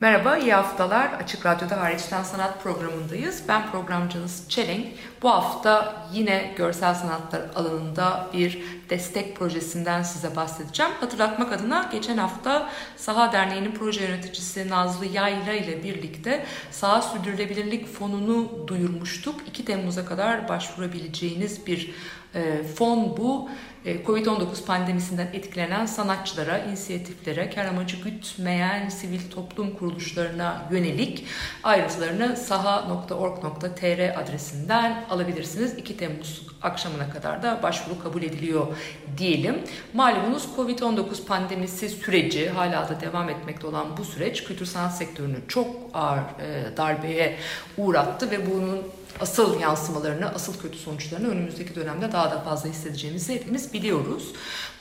Merhaba, iyi haftalar. Açık Radyo'da Hariçten Sanat programındayız. Ben programcınız Çelenk. Bu hafta yine görsel sanatlar alanında bir destek projesinden size bahsedeceğim. Hatırlatmak adına geçen hafta Saha Derneği'nin proje yöneticisi Nazlı Yayla ile birlikte Saha Sürdürülebilirlik Fonu'nu duyurmuştuk. 2 Temmuz'a kadar başvurabileceğiniz bir e, fon bu. E, Covid-19 pandemisinden etkilenen sanatçılara, inisiyatiflere, kar amacı gütmeyen sivil toplum kuruluşlarına yönelik ayrıntılarını saha.org.tr adresinden alabilirsiniz. 2 Temmuz akşamına kadar da başvuru kabul ediliyor diyelim. Malumunuz Covid-19 pandemisi süreci hala da devam etmekte olan bu süreç kültür sanat sektörünü çok ağır e, darbeye uğrattı ve bunun asıl yansımalarını, asıl kötü sonuçlarını önümüzdeki dönemde daha da fazla hissedeceğimizi hepimiz biliyoruz.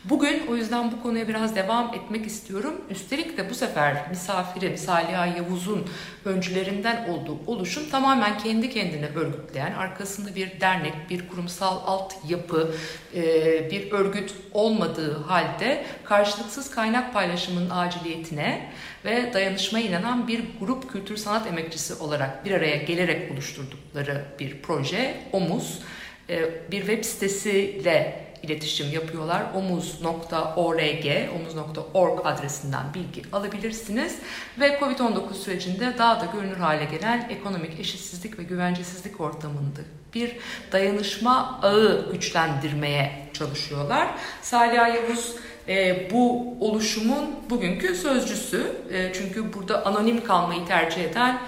Bugün o yüzden bu konuya biraz devam etmek istiyorum. Üstelik de bu sefer misafiri Saliha Yavuz'un öncülerinden olduğu oluşum tamamen kendi kendine örgütleyen, arkasında bir dernek, bir kurumsal altyapı, e, bir örgüt olmadığı halde karşılıksız kaynak paylaşımının aciliyetine ve dayanışmaya inanan bir grup kültür sanat emekçisi olarak bir araya gelerek oluşturdukları bir proje OMUZ. E, bir web sitesiyle iletişim yapıyorlar. omuz.org, omuz.org adresinden bilgi alabilirsiniz. Ve Covid-19 sürecinde daha da görünür hale gelen ekonomik eşitsizlik ve güvencesizlik ortamında bir dayanışma ağı güçlendirmeye çalışıyorlar. Salih Yavuz e, bu oluşumun bugünkü sözcüsü. E, çünkü burada anonim kalmayı tercih eden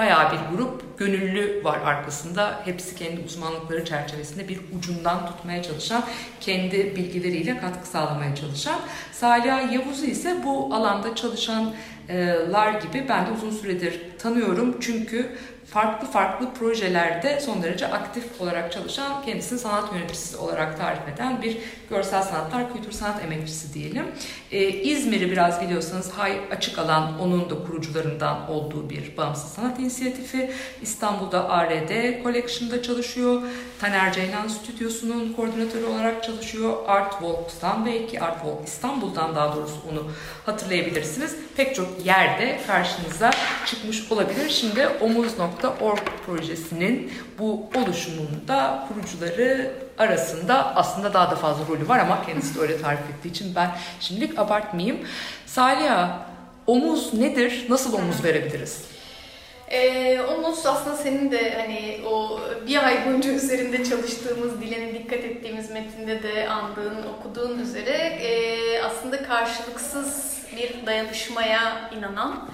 bayağı bir grup gönüllü var arkasında. Hepsi kendi uzmanlıkları çerçevesinde bir ucundan tutmaya çalışan, kendi bilgileriyle katkı sağlamaya çalışan. Salih Yavuz'u ise bu alanda çalışanlar gibi ben de uzun süredir tanıyorum. Çünkü farklı farklı projelerde son derece aktif olarak çalışan, kendisini sanat yöneticisi olarak tarif eden bir görsel sanatlar, kültür sanat emekçisi diyelim. Ee, İzmir'i biraz biliyorsanız Hay Açık Alan onun da kurucularından olduğu bir bağımsız sanat inisiyatifi. İstanbul'da ARD Collection'da çalışıyor. Taner Ceylan Stüdyosu'nun koordinatörü olarak çalışıyor. Art Walk'tan belki Art Walk İstanbul'dan daha doğrusu onu hatırlayabilirsiniz. Pek çok yerde karşınıza çıkmış olabilir. Şimdi omuz.org projesinin bu oluşumunda kurucuları arasında aslında daha da fazla rolü var ama kendisi de öyle tarif ettiği için ben şimdilik abartmayayım. Saliha, omuz nedir? Nasıl omuz verebiliriz? Ee, omuz aslında senin de hani o bir ay boyunca üzerinde çalıştığımız, diline dikkat ettiğimiz metinde de andığın, okuduğun üzere e, aslında karşılıksız bir dayanışmaya inanan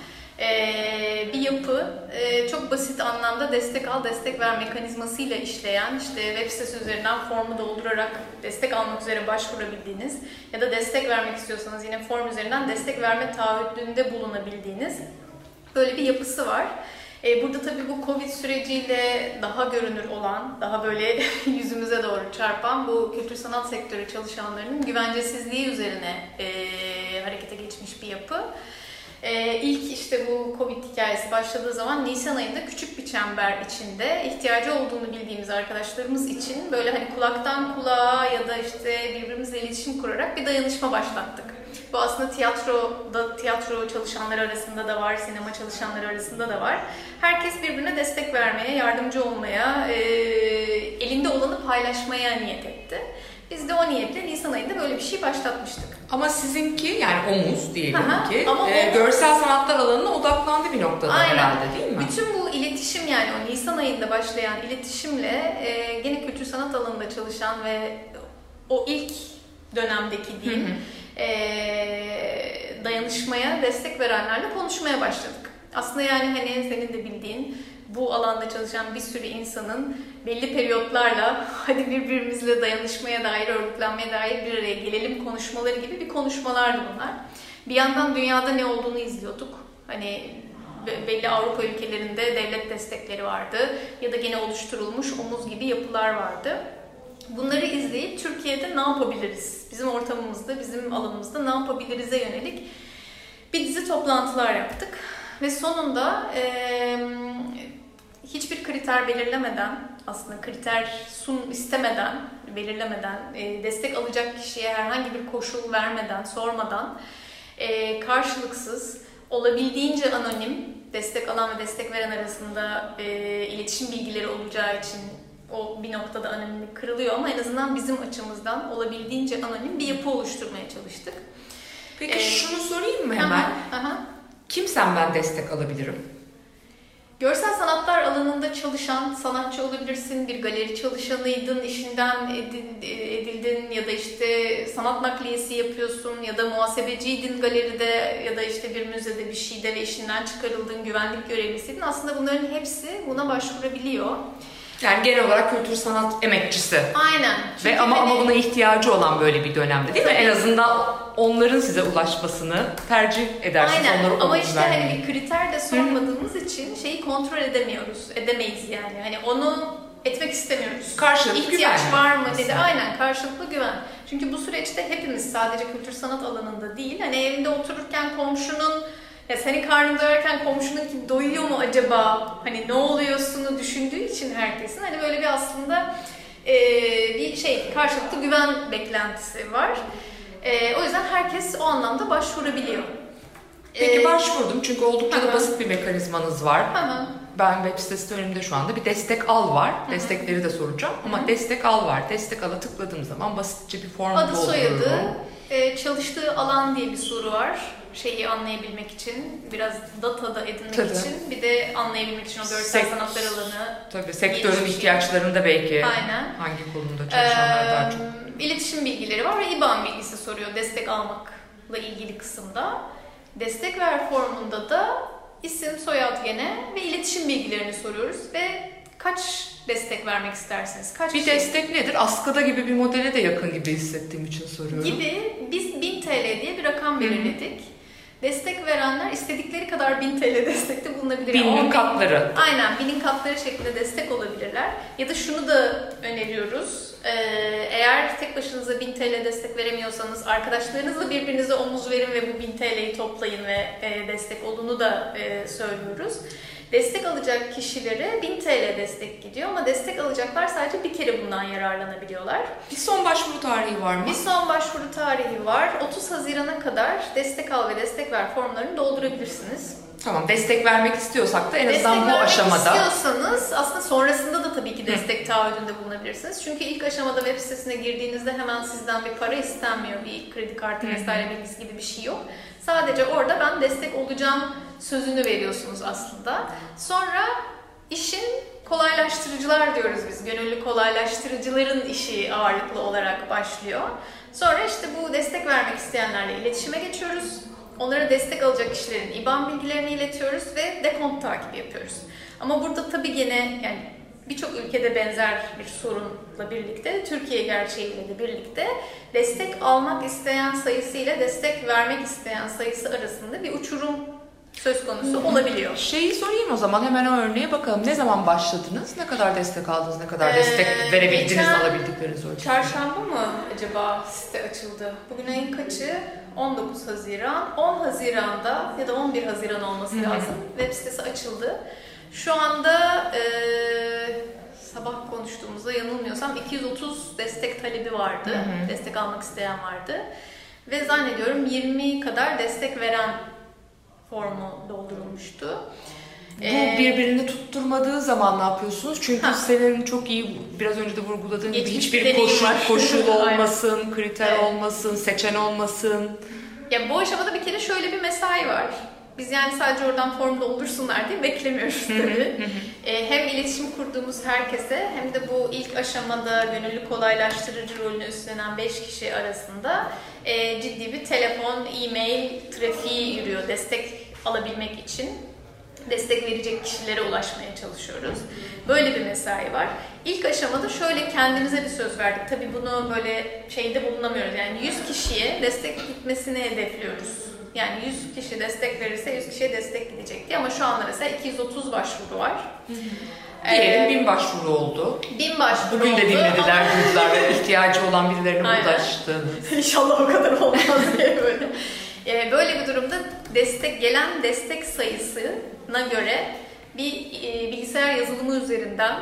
bir yapı. E, çok basit anlamda destek al, destek ver mekanizmasıyla işleyen, işte web sitesi üzerinden formu doldurarak destek almak üzere başvurabildiğiniz ya da destek vermek istiyorsanız yine form üzerinden destek verme taahhütünde bulunabildiğiniz böyle bir yapısı var. E, Burada tabii bu Covid süreciyle daha görünür olan, daha böyle yüzümüze doğru çarpan bu kültür sanat sektörü çalışanlarının güvencesizliği üzerine harekete geçmiş bir yapı. E, ilk işte bu Covid hikayesi başladığı zaman Nisan ayında küçük bir çember içinde ihtiyacı olduğunu bildiğimiz arkadaşlarımız için böyle hani kulaktan kulağa ya da işte birbirimizle iletişim kurarak bir dayanışma başlattık. Bu aslında tiyatroda, tiyatro çalışanları arasında da var, sinema çalışanları arasında da var. Herkes birbirine destek vermeye, yardımcı olmaya, e, elinde olanı paylaşmaya niyet etti. Biz de o niyetle Nisan ayında böyle bir şey başlatmıştık. Ama sizinki yani omuz diyelim Aha, ki ama e, omuz- görsel sanatlar alanına odaklandı bir noktada herhalde değil mi? Bütün bu iletişim yani o Nisan ayında başlayan iletişimle e, gene kültür sanat alanında çalışan ve o ilk dönemdeki diyeyim e, dayanışmaya destek verenlerle konuşmaya başladık. Aslında yani hani senin de bildiğin bu alanda çalışan bir sürü insanın belli periyotlarla hadi birbirimizle dayanışmaya dair, örgütlenmeye dair bir araya gelelim konuşmaları gibi bir konuşmalardı bunlar. Bir yandan dünyada ne olduğunu izliyorduk. Hani be- belli Avrupa ülkelerinde devlet destekleri vardı ya da gene oluşturulmuş omuz gibi yapılar vardı. Bunları izleyip Türkiye'de ne yapabiliriz? Bizim ortamımızda, bizim alanımızda ne yapabiliriz'e yönelik bir dizi toplantılar yaptık. Ve sonunda eee, hiçbir kriter belirlemeden, aslında kriter sun istemeden, belirlemeden, e, destek alacak kişiye herhangi bir koşul vermeden, sormadan, e, karşılıksız, olabildiğince anonim, destek alan ve destek veren arasında e, iletişim bilgileri olacağı için o bir noktada anonimlik kırılıyor ama en azından bizim açımızdan olabildiğince anonim bir yapı oluşturmaya çalıştık. Peki Ee, şunu sorayım mı Aha, hemen? aha. Kimsen ben destek alabilirim? Görsel sanatlar alanında çalışan sanatçı olabilirsin, bir galeri çalışanıydın, işinden edildin ya da işte sanat nakliyesi yapıyorsun ya da muhasebeciydin galeride ya da işte bir müzede bir şeyde ve işinden çıkarıldın, güvenlik görevlisiydin. Aslında bunların hepsi buna başvurabiliyor. Yani genel olarak kültür sanat emekçisi. Aynen. Ve Çünkü ama hani- ama buna ihtiyacı olan böyle bir dönemde değil mi? En azından onların size ulaşmasını tercih edersiniz. Aynen Onlara ama işte vermeyi. hani bir kriter de sormadığımız için şeyi kontrol edemiyoruz, edemeyiz yani. Hani onu etmek istemiyoruz. Karşılıklı İhtiyaç güven var mı dedi. Aynen karşılıklı güven. Çünkü bu süreçte hepimiz sadece kültür sanat alanında değil. Hani evinde otururken komşunun ya senin karnın doyarken komşunun ki doyuyor mu acaba? Hani ne oluyorsunu düşündüğü için herkesin hani böyle bir aslında eee, bir şey karşılıklı güven beklentisi var. Eee, o yüzden herkes o anlamda başvurabiliyor. Peki Ee, başvurdum çünkü oldukça da basit bir mekanizmanız var. Aha. Ben web sitesi önümde şu anda bir destek al var. Destekleri de soracağım ama destek al var. Destek ala tıkladığım zaman basitçe bir form Adı soyadı, e, çalıştığı alan diye bir soru var. Şeyi anlayabilmek için, biraz data da edinmek Tabii. için, bir de anlayabilmek için o görsel Sek- sanatlar alanı. Tabii sektörün ihtiyaçlarını da belki Aynen. hangi kolunda çalışanlar daha çok. Ee, iletişim bilgileri var ve IBAN bilgisi soruyor destek almakla ilgili kısımda. Destek ver formunda da isim, soyad gene ve iletişim bilgilerini soruyoruz ve kaç destek vermek istersiniz? Kaç Bir kişi? destek nedir? Askıda gibi bir modele de yakın gibi hissettiğim için soruyorum. gibi biz 1000 TL diye bir rakam belirledik. Destek verenler istedikleri kadar 1000 TL destekte bulunabilir. Yani Binin 10 bin- katları. Aynen binin katları şeklinde destek olabilirler. Ya da şunu da öneriyoruz. Ee, eğer tek başınıza 1000 TL destek veremiyorsanız arkadaşlarınızla birbirinize omuz verin ve bu 1000 TL'yi toplayın ve e, destek olduğunu da e, söylüyoruz. Destek alacak kişilere 1000 TL destek gidiyor ama destek alacaklar sadece bir kere bundan yararlanabiliyorlar. Bir son başvuru tarihi var mı? Bir son başvuru tarihi var. 30 Haziran'a kadar destek al ve destek ver formlarını doldurabilirsiniz. Tamam destek vermek istiyorsak da en azından destek bu vermek aşamada istiyorsanız aslında sonrasında da tabii ki destek taahhüdünde bulunabilirsiniz. Çünkü ilk aşamada web sitesine girdiğinizde hemen sizden bir para istenmiyor. Bir kredi kartı vesaire bilgisi gibi bir şey yok. Sadece orada ben destek olacağım sözünü veriyorsunuz aslında. Sonra işin kolaylaştırıcılar diyoruz biz. Gönüllü kolaylaştırıcıların işi ağırlıklı olarak başlıyor. Sonra işte bu destek vermek isteyenlerle iletişime geçiyoruz. Onlara destek alacak kişilerin IBAN bilgilerini iletiyoruz ve dekont takibi yapıyoruz. Ama burada tabii gene yani birçok ülkede benzer bir sorunla birlikte, Türkiye gerçeğiyle de birlikte destek almak isteyen sayısı ile destek vermek isteyen sayısı arasında bir uçurum söz konusu olabiliyor. Şeyi sorayım o zaman hemen o örneğe bakalım. Ne zaman başladınız? Ne kadar destek aldınız? Ne kadar Ee, destek verebildiniz alabildikleriniz ölçüsünde? Çarşamba mı acaba site açıldı? Bugün ayın kaçı? 19 Haziran. 10 Haziran'da ya da 11 Haziran olması lazım. Web sitesi açıldı. Şu anda e, sabah konuştuğumuzda yanılmıyorsam 230 destek talebi vardı. Hı hı. Destek almak isteyen vardı. Ve zannediyorum 20 kadar destek veren formu doldurulmuştu. Bu Ee, birbirini tutturmadığı zaman ne yapıyorsunuz? Çünkü Ha. senin çok iyi biraz önce de vurguladığın gibi hiçbir koşul, koşul olmasın, kriter Evet. olmasın, seçen olmasın. Ya bu aşamada bir kere şöyle bir mesai var. Biz yani sadece oradan form doldursunlar diye beklemiyoruz tabii. Ee, hem iletişim kurduğumuz herkese hem de bu ilk aşamada gönüllü kolaylaştırıcı rolünü üstlenen 5 kişi arasında e, ciddi bir telefon, e-mail trafiği yürüyor destek alabilmek için. destek verecek kişilere ulaşmaya çalışıyoruz. Böyle bir mesai var. İlk aşamada şöyle kendimize bir söz verdik. Tabii bunu böyle şeyde bulunamıyoruz. Yani 100 kişiye destek gitmesini hedefliyoruz. Yani 100 kişi destek verirse 100 kişiye destek gidecek diye ama şu anda mesela 230 başvuru var. Diyelim Ee, bin başvuru oldu. bin başvuru Bugün de oldu dinlediler ama- duydular ve ihtiyacı olan birilerine Aynen. ulaştığınız. İnşallah o kadar olmaz diye böyle. Ee, böyle bir durumda destek gelen destek sayısına göre bir e, bilgisayar yazılımı üzerinden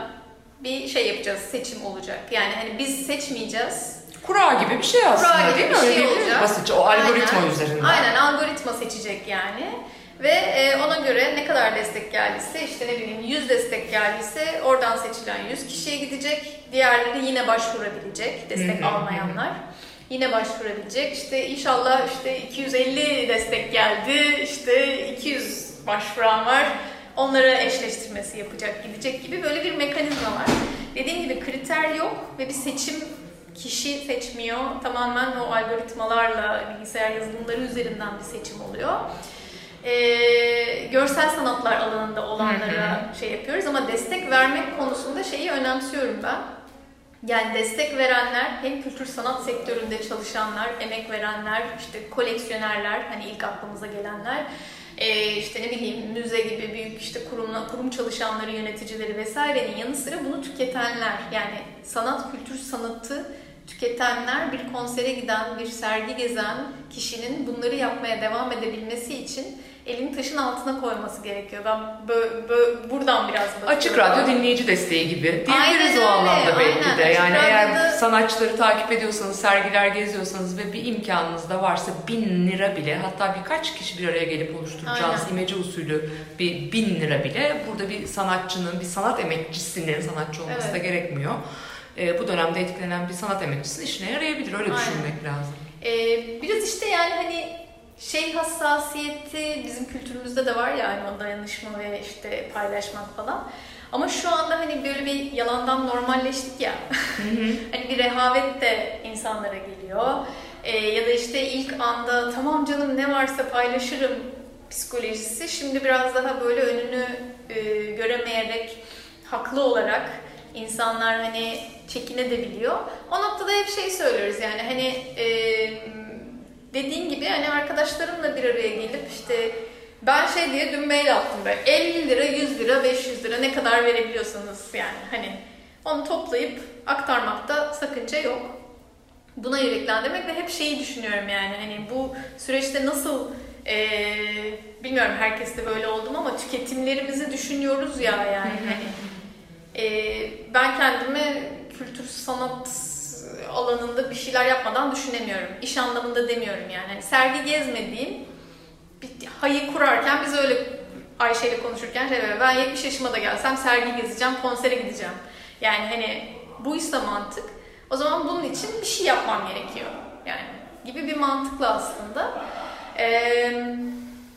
bir şey yapacağız, seçim olacak. Yani hani biz seçmeyeceğiz. Kura gibi bir şey aslında Kura gibi bir şey olacak. Basitçe o algoritma Aynen. üzerinden. Aynen algoritma seçecek yani. Ve e, ona göre ne kadar destek geldiyse işte ne bileyim 100 destek geldiyse oradan seçilen 100 kişiye gidecek. Diğerleri yine başvurabilecek destek Hı hı. almayanlar. Yine başvurabilecek. İşte inşallah işte 250 destek geldi. işte 200 başvuran var. Onlara eşleştirmesi yapacak, gidecek gibi böyle bir mekanizma var. Dediğim gibi kriter yok ve bir seçim kişi seçmiyor. Tamamen o algoritmalarla bilgisayar yazılımları üzerinden bir seçim oluyor. Ee, görsel sanatlar alanında olanlara şey yapıyoruz ama destek vermek konusunda şeyi önemsiyorum ben. Yani destek verenler hem kültür sanat sektöründe çalışanlar, emek verenler, işte koleksiyonerler, hani ilk aklımıza gelenler, ee, işte ne bileyim müze gibi büyük işte kurumla, kurum çalışanları, yöneticileri vesairenin yanı sıra bunu tüketenler. Yani sanat, kültür sanatı tüketenler bir konsere giden, bir sergi gezen kişinin bunları yapmaya devam edebilmesi için elini taşın altına koyması gerekiyor. Ben bö- bö- buradan biraz bakıyorum. Açık radyo dinleyici desteği gibi diyebiliriz o anlamda belki aynen. de. Açık Yani eğer radyoda- sanatçıları takip ediyorsanız, sergiler geziyorsanız ve bir imkanınız da varsa bin lira bile hatta birkaç kişi bir araya gelip oluşturacağınız Aynen. imece usulü bir bin lira bile burada bir sanatçının, bir sanat emekçisinin sanatçı olması Evet. da gerekmiyor. Ee, bu dönemde etkilenen bir sanat emekçisinin işine yarayabilir. Öyle Aynen. düşünmek lazım. Ee, biraz işte yani hani şey hassasiyeti bizim kültürümüzde de var ya hani o dayanışma ve işte paylaşmak falan. Ama şu anda hani böyle bir yalandan normalleştik ya. hani bir rehavet de insanlara geliyor. Ee, ya da işte ilk anda tamam canım ne varsa paylaşırım psikolojisi. Şimdi biraz daha böyle önünü e, göremeyerek haklı olarak insanlar hani çekinebiliyor. O noktada hep şey söylüyoruz yani hani e, dediğin gibi hani arkadaşlarımla bir araya gelip işte ben şey diye dün mail attım böyle 50 lira, 100 lira, 500 lira ne kadar verebiliyorsanız yani hani onu toplayıp aktarmakta sakınca yok. Buna yüreklendirmek ve hep şeyi düşünüyorum yani hani bu süreçte nasıl e, bilmiyorum herkes de böyle oldum ama tüketimlerimizi düşünüyoruz ya yani hani e, ben kendimi kültür sanat alanında bir şeyler yapmadan düşünemiyorum. İş anlamında demiyorum yani. Hani sergi gezmediğim bir hayı kurarken biz öyle Ayşe ile konuşurken şey böyle, ben 70 yaşıma da gelsem sergi gezeceğim, konsere gideceğim. Yani hani buysa mantık. O zaman bunun için bir şey yapmam gerekiyor. Yani gibi bir mantıkla aslında. Ee,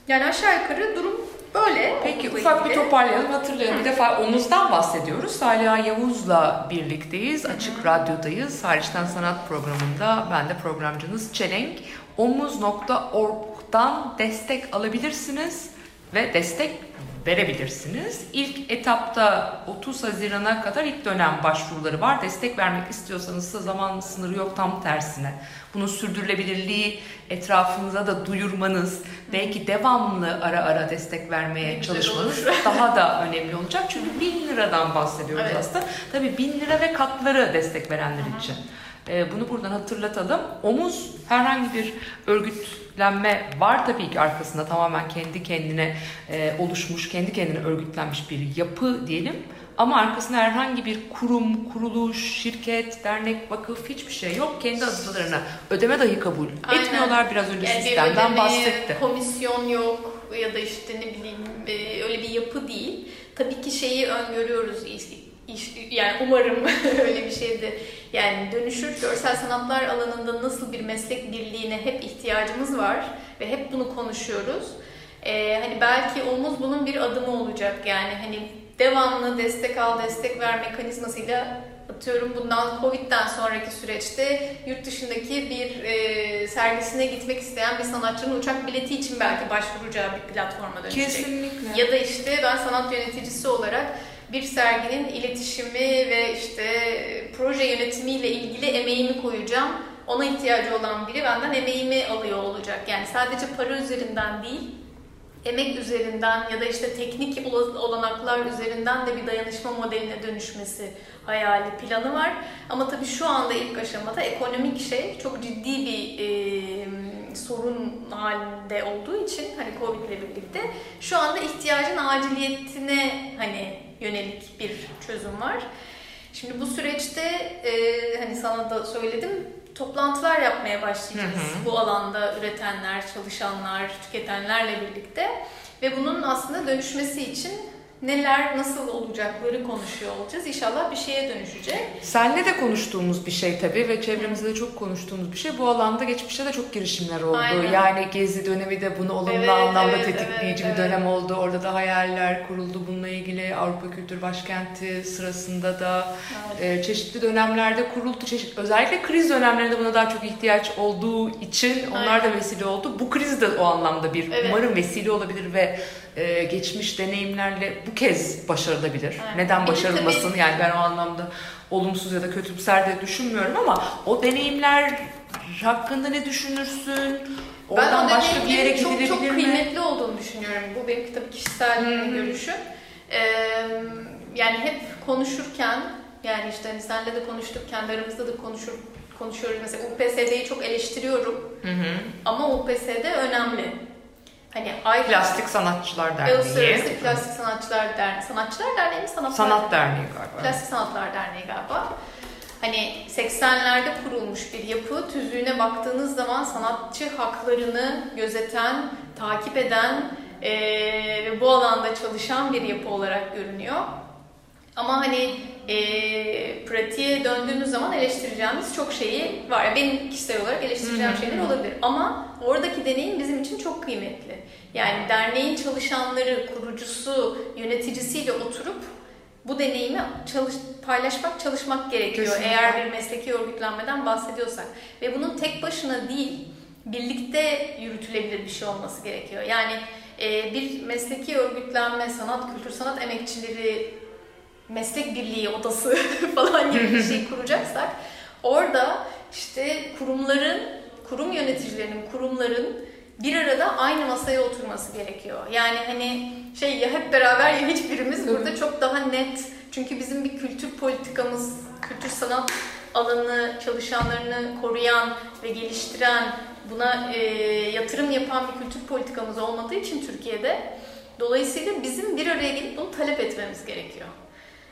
yani aşağı yukarı durum böyle. Peki ufak bir toparlayalım hatırlayalım. Bir defa omuzdan bahsediyoruz. Saliha Yavuz'la birlikteyiz. Açık Radyo'dayız. Hariçten Sanat programında ben de programcınız Çelenk. Omuz.org'dan destek alabilirsiniz ve destek verebilirsiniz. İlk etapta 30 Haziran'a kadar ilk dönem başvuruları var. Destek vermek istiyorsanız da zaman sınırı yok tam tersine. Bunun sürdürülebilirliği etrafınıza da duyurmanız, belki devamlı ara ara destek vermeye Güzel çalışmanız daha da önemli olacak. Çünkü 1000 liradan bahsediyoruz Evet. aslında. Tabii 1000 lira ve katları destek verenler için. Ee, bunu buradan hatırlatalım. Omuz herhangi bir örgütlenme var tabii ki arkasında tamamen kendi kendine e, oluşmuş, kendi kendine örgütlenmiş bir yapı diyelim. Ama arkasında herhangi bir kurum, kuruluş, şirket, dernek, vakıf hiçbir şey yok. Kendi adılarına ödeme dahi kabul Aynen. etmiyorlar. Biraz önce Yani sistemden ödeme, bahsetti. komisyon yok ya da işte ne bileyim e, öyle bir yapı değil. Tabii ki şeyi öngörüyoruz iş, yani umarım öyle bir şeydi. Yani dönüşür görsel sanatlar alanında nasıl bir meslek birliğine hep ihtiyacımız var ve hep bunu konuşuyoruz. Ee, hani belki omuz bunun bir adımı olacak yani hani devamlı destek al destek ver mekanizmasıyla atıyorum bundan Covid'den sonraki süreçte yurt dışındaki bir e, sergisine gitmek isteyen bir sanatçının uçak bileti için belki başvuracağı bir platforma dönüşecek. Kesinlikle. Ya da işte ben sanat yöneticisi olarak bir serginin iletişimi ve işte proje yönetimiyle ilgili emeğimi koyacağım. Ona ihtiyacı olan biri benden emeğimi alıyor olacak. Yani sadece para üzerinden değil, emek üzerinden ya da işte teknik ola- olanaklar üzerinden de bir dayanışma modeline dönüşmesi hayali, planı var. Ama tabii şu anda ilk aşamada ekonomik şey çok ciddi bir e, sorun halinde olduğu için hani Covid ile birlikte şu anda ihtiyacın aciliyetine hani yönelik bir çözüm var. Şimdi bu süreçte e, hani sana da söyledim toplantılar yapmaya başlayacağız. Bu alanda üretenler, çalışanlar, tüketenlerle birlikte ve bunun aslında dönüşmesi için neler nasıl olacakları konuşuyor olacağız. İnşallah bir şeye dönüşecek. Senle de konuştuğumuz bir şey tabii ve çevremizde de çok konuştuğumuz bir şey. Bu alanda geçmişte de çok girişimler oldu. Aynen. Yani Gezi dönemi de bunu olumlu Evet, anlamda evet, tetikleyici evet, bir evet. dönem oldu. Orada da hayaller kuruldu bununla ilgili. Avrupa Kültür Başkenti sırasında da e, çeşitli dönemlerde kuruldu. Çeşit, özellikle kriz dönemlerinde buna daha çok ihtiyaç olduğu için onlar da Aynen. vesile oldu. Bu kriz de o anlamda bir Evet. umarım vesile olabilir ve e, geçmiş deneyimlerle bu kez başarılabilir. Aynen. Neden başarılmasın? Yani ben o anlamda olumsuz ya da kötümser de düşünmüyorum ama o deneyimler hakkında ne düşünürsün? Oradan ben başka bir yere çok gidilebilir çok mi? kıymetli olduğunu düşünüyorum. Bu benim tabii kişisel görüşüm. Ee, yani hep konuşurken yani işte hani senle de konuştuk, kendi aramızda da konuşur, konuşuyoruz. Mesela UPSD'yi çok eleştiriyorum Hı hı. ama UPSD önemli. Hani ay Plastik Sanatçılar Derneği. Uluslararası Plastik Sanatçılar Derneği. Sanatçılar Derneği mi? Sanatçılar Sanat Derneği galiba. Plastik Sanatlar Derneği galiba. Hani 80'lerde kurulmuş bir yapı. Tüzüğüne baktığınız zaman sanatçı haklarını gözeten, takip eden ve bu alanda çalışan bir yapı olarak görünüyor. Ama hani eee pratiğe döndüğünüz zaman eleştireceğimiz çok şeyi var. Yani benim kişisel olarak eleştireceğim şeyler olabilir. Ama oradaki deneyim bizim için çok kıymetli. Yani derneğin çalışanları, kurucusu, yöneticisiyle oturup bu deneyimi çalış, paylaşmak, çalışmak gerekiyor. Kesinlikle. Eğer bir mesleki örgütlenmeden bahsediyorsak. Ve bunun tek başına değil, birlikte yürütülebilir bir şey olması gerekiyor. Yani e, bir mesleki örgütlenme, sanat, kültür sanat emekçileri meslek birliği odası falan gibi bir şey kuracaksak orada işte kurumların, kurum yöneticilerinin, kurumların bir arada aynı masaya oturması gerekiyor. Yani hani şey ya hep beraber ya hiçbirimiz burada çok daha net. Çünkü bizim bir kültür politikamız, kültür sanat alanı çalışanlarını koruyan ve geliştiren, buna e, yatırım yapan bir kültür politikamız olmadığı için Türkiye'de dolayısıyla bizim bir araya gelip bunu talep etmemiz gerekiyor.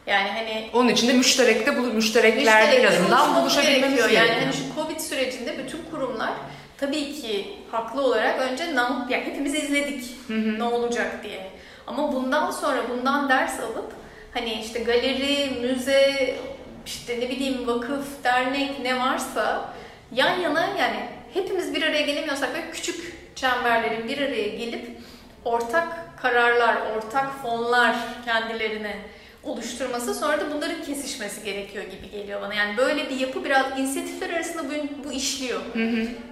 Yani hani Onun için de müşterekte, bu müştereklerde Müşterek en azından buluşabilmemiz gerekiyor. Yani hani şu Covid sürecinde bütün kurumlar tabii ki haklı olarak önce yap- yani hepimiz izledik ne olacak diye. Ama bundan sonra bundan ders alıp hani işte galeri, müze, işte ne bileyim vakıf, dernek ne varsa yan yana yani hepimiz bir araya gelemiyorsak böyle küçük çemberlerin bir araya gelip ortak kararlar, ortak fonlar kendilerine oluşturması sonra da bunların kesişmesi gerekiyor gibi geliyor bana. Yani böyle bir yapı biraz inisiyatifler arasında bu, bu işliyor.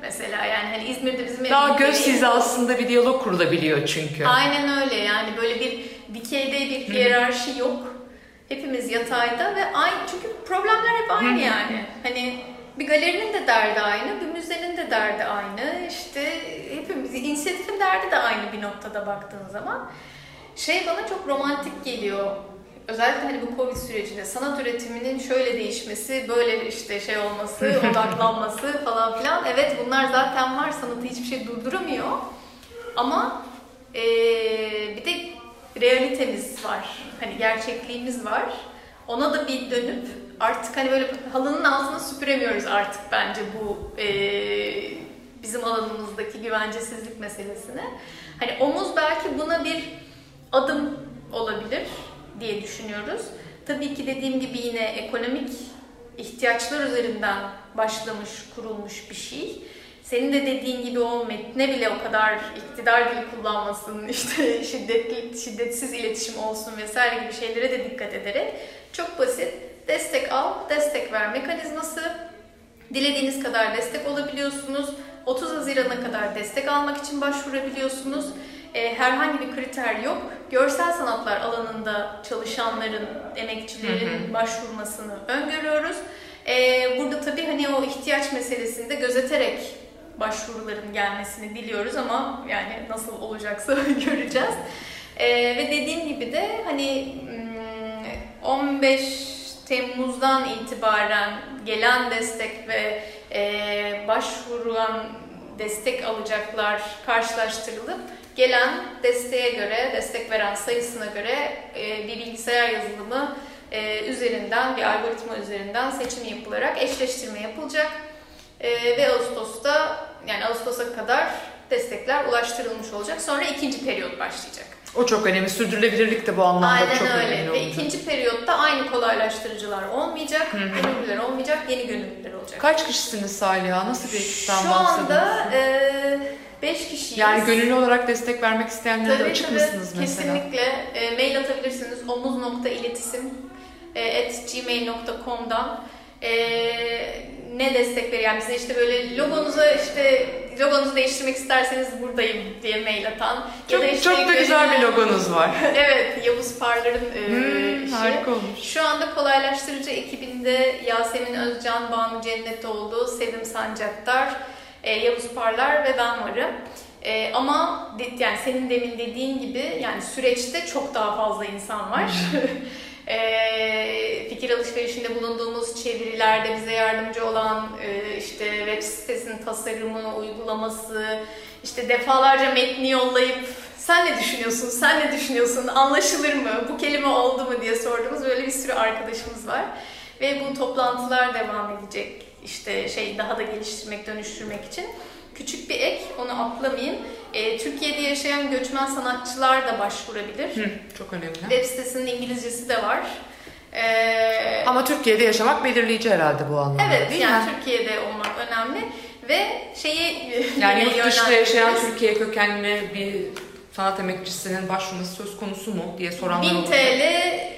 Mesela yani hani İzmir'de bizim Daha göz yeri- hizasında bir diyalog kurulabiliyor çünkü. Aynen öyle yani böyle bir dikeyde bir hiyerarşi yok. Hepimiz yatayda ve aynı çünkü problemler hep aynı yani. Hani bir galerinin de derdi aynı, bir müzenin de derdi aynı. İşte hepimiz inisiyatifin derdi de aynı bir noktada baktığın zaman. Şey bana çok romantik geliyor. Özellikle hani bu Covid sürecinde sanat üretiminin şöyle değişmesi, böyle işte şey olması, odaklanması falan filan. Evet bunlar zaten var. Sanatı hiçbir şey durduramıyor. Ama eee, bir de realitemiz var. Hani gerçekliğimiz var. Ona da bir dönüp artık hani böyle halının altına süpüremiyoruz artık bence bu eee, bizim alanımızdaki güvencesizlik meselesini. Hani omuz belki buna bir adım olabilir diye düşünüyoruz. Tabii ki dediğim gibi yine ekonomik ihtiyaçlar üzerinden başlamış, kurulmuş bir şey. senin de dediğin gibi o metne bile o kadar iktidar dili kullanmasın, işte şiddetli, şiddetsiz iletişim olsun vesaire gibi şeylere de dikkat ederek çok basit destek al, destek ver mekanizması. Dilediğiniz kadar destek olabiliyorsunuz. 30 Haziran'a kadar destek almak için başvurabiliyorsunuz. E, herhangi bir kriter yok. Görsel sanatlar alanında çalışanların, emekçilerin başvurmasını öngörüyoruz. E, burada tabii hani o ihtiyaç meselesini de gözeterek başvuruların gelmesini diliyoruz ama yani nasıl olacaksa göreceğiz. E, ve dediğim gibi de hani hmm, 15 Temmuz'dan itibaren gelen destek ve e, başvurulan destek alacaklar karşılaştırılıp gelen desteğe göre, destek veren sayısına göre e, bir bilgisayar yazılımı e, üzerinden, bir algoritma üzerinden seçim yapılarak eşleştirme yapılacak. E, ve Ağustos'ta, yani Ağustos'a kadar destekler ulaştırılmış olacak. Sonra ikinci periyot başlayacak. O çok önemli. Sürdürülebilirlik de bu anlamda Aynen çok öyle. önemli Ve olacak. ikinci periyotta aynı kolaylaştırıcılar olmayacak, gönüllüler olmayacak, yeni gönüllüler olacak. Kaç kişisiniz Saliha? Nasıl bir ekipten Şu bahsediyorsunuz? anda 5 kişiyiz. Yani gönüllü olarak destek vermek isteyenlere de Tabii, açık tabii. mısınız mesela? Kesinlikle. E, mail atabilirsiniz omuz.iletisim e, at gmail.com'dan e, ne destek yani bize işte böyle logonuza işte logonuzu değiştirmek isterseniz buradayım diye mail atan Çok, ya da işte çok da güzel bir logonuz var. evet Yavuz Parlar'ın e, Hmm, işi. harika olmuş. Şu anda kolaylaştırıcı ekibinde Yasemin Özcan, Banu Cennetoğlu, Sevim Sancaktar, e, Yavuz Parlar ve ben varım. E, ama de- yani senin demin dediğin gibi yani süreçte çok daha fazla insan var. E, fikir alışverişinde bulunduğumuz çevirilerde bize yardımcı olan e, işte web sitesinin tasarımı, uygulaması, işte defalarca metni yollayıp sen ne düşünüyorsun, sen ne düşünüyorsun, anlaşılır mı, bu kelime oldu mu diye sorduğumuz böyle bir sürü arkadaşımız var. Ve bu toplantılar devam edecek işte şey daha da geliştirmek, dönüştürmek için. Küçük bir ek, onu atlamayayım. Ee, Türkiye'de yaşayan göçmen sanatçılar da başvurabilir. Hı, çok önemli. Web sitesinin İngilizcesi de var. Ee, Ama Türkiye'de yaşamak belirleyici herhalde bu anlamda evet, değil yani mi? Türkiye'de olmak önemli ve şeyi Yani yurt dışında yaşayan. Türkiye kökenli bir sanat emekçisinin başvurması söz konusu mu diye soranlar 1000 oldu. TL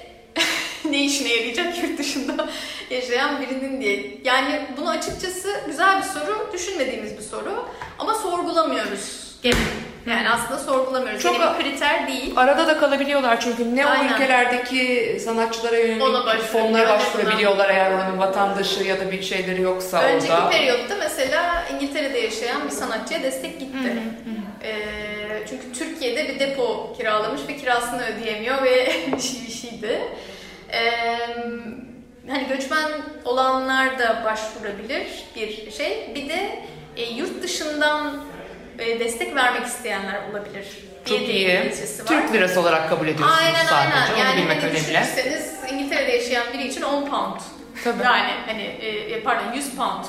ne işine yarayacak yurt dışında yaşayan birinin diye. Yani bunu açıkçası güzel bir soru, düşünmediğimiz bir soru ama sorgulamıyoruz gene. Yani aslında sorgulamıyoruz. Çok- Çok bir kriter değil. Arada da kalabiliyorlar çünkü ne Aynen. o ülkelerdeki sanatçılara yönelik fonlara başvurabiliyorlar eğer oranın vatandaşı ya da bir şeyleri yoksa Önceki orada. periyotta mesela İngiltere'de yaşayan bir sanatçıya destek gitti. Ee, çünkü Türkiye'de bir depo kiralamış ve kirasını ödeyemiyor ve bir şey bir şeydi. Ee, hani göçmen olanlar da başvurabilir bir şey. Bir de e, yurt dışından e, destek vermek isteyenler olabilir. Çok diye iyi. Türk lirası olarak kabul ediyorsunuz Aynen sadece. aynen. Onu Yani bilmek hani önemli. düşünürseniz İngiltere'de yaşayan biri için 10 pound. Tabii. Yani hani e, pardon 100 pound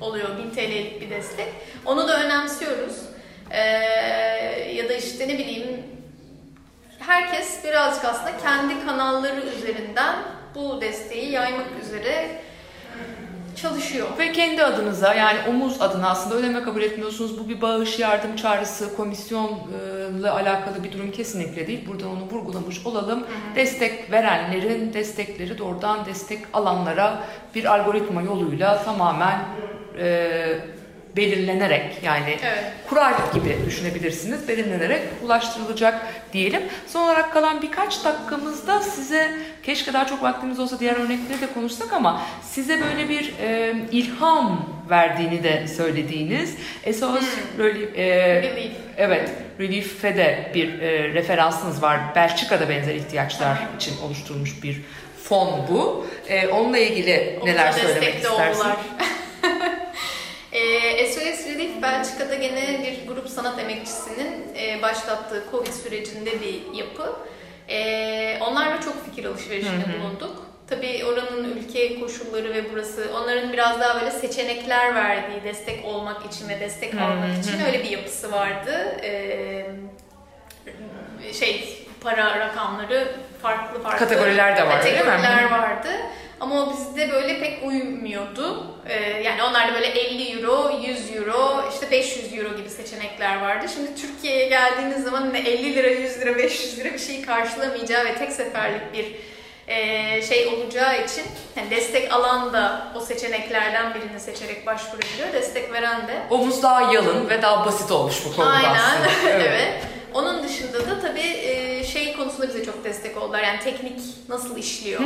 oluyor 1000 TL'lik bir destek. Onu da önemsiyoruz. Ee, ya da işte ne bileyim herkes birazcık aslında kendi kanalları üzerinden bu desteği yaymak üzere çalışıyor. Ve kendi adınıza yani omuz adına aslında ödeme kabul etmiyorsunuz. Bu bir bağış yardım çağrısı, komisyonla alakalı bir durum kesinlikle değil. Buradan onu vurgulamış olalım. Destek verenlerin destekleri doğrudan destek alanlara bir algoritma yoluyla tamamen e, belirlenerek yani Evet. kural gibi düşünebilirsiniz. Belirlenerek ulaştırılacak diyelim. Son olarak kalan birkaç dakikamızda size keşke daha çok vaktimiz olsa diğer örnekleri de konuşsak ama size böyle bir e, ilham verdiğini de söylediğiniz SOS Relief, e, Relief. evet Relief'e de bir e, referansınız var. Belçika'da benzer ihtiyaçlar için oluşturulmuş bir fon bu. E, onunla ilgili neler Omuza söylemek istersin? oldular. Ee, SOS Relief Belçika'da gene bir grup sanat emekçisinin e, başlattığı Covid sürecinde bir yapı. Ee, onlarla çok fikir alışverişinde bulunduk. Tabii oranın ülke koşulları ve burası onların biraz daha böyle seçenekler verdiği destek olmak için ve destek almak için öyle bir yapısı vardı. Ee, şey para rakamları farklı farklı Kategoriler de var, değil mi? kategoriler vardı. Ama o bizde böyle pek uymuyordu. Ee, yani onlarda böyle 50 euro, 100 euro, işte 500 euro gibi seçenekler vardı. Şimdi Türkiye'ye geldiğiniz zaman ne 50 lira, 100 lira, 500 lira bir şeyi karşılamayacağı ve tek seferlik bir e, şey olacağı için yani destek alan da o seçeneklerden birini seçerek başvurabiliyor. Destek veren de Omuz daha yalın ve daha basit olmuş bu konuda Aynen. aslında. evet. Onun dışında da tabii e, şey konusunda bize çok destek oldular. Yani teknik nasıl işliyor?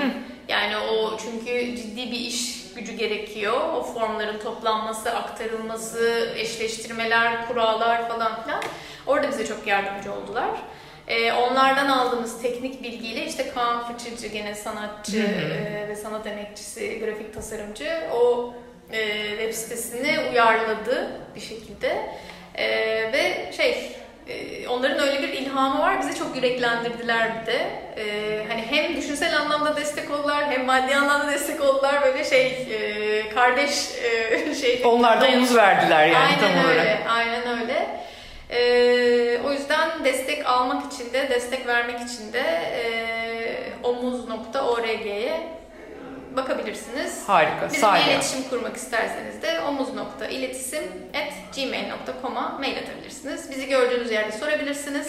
Yani o çünkü ciddi bir iş gücü gerekiyor. O formların toplanması, aktarılması, eşleştirmeler, kurallar falan filan. Orada bize çok yardımcı oldular. E, onlardan aldığımız teknik bilgiyle işte Kaan Fıçıcı gene sanatçı e, ve sanat emekçisi, grafik tasarımcı o e, web sitesini uyarladı bir şekilde. E, ve şey e, onların öyle bir ilhamı var. Bizi çok yüreklendirdiler bir de. E, hani hem düşünsel anlamda destek oldular hem maddi anlamda destek oldular. Böyle şey e, kardeş e, şey. Onlar da omuz verdiler yani aynen tam öyle, olarak. Aynen öyle. E, o yüzden destek almak için de, destek vermek için de e, omuz.org'ye bakabilirsiniz. Harika, Bizimle sahne. iletişim kurmak isterseniz de omuz.iletisim.gmail.com'a mail atabilirsiniz. Bizi gördüğünüz yerde sorabilirsiniz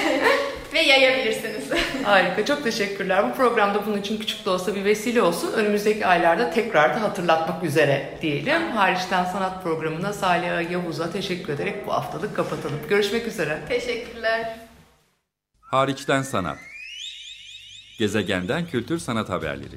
ve yayabilirsiniz. Harika, çok teşekkürler. Bu programda bunun için küçük de olsa bir vesile olsun. Önümüzdeki aylarda tekrar da hatırlatmak üzere diyelim. Hariçten Sanat programına Salih Yavuz'a teşekkür ederek bu haftalık kapatalım. Görüşmek üzere. Teşekkürler. Hariçten sanat. Gezegenden kültür sanat haberleri.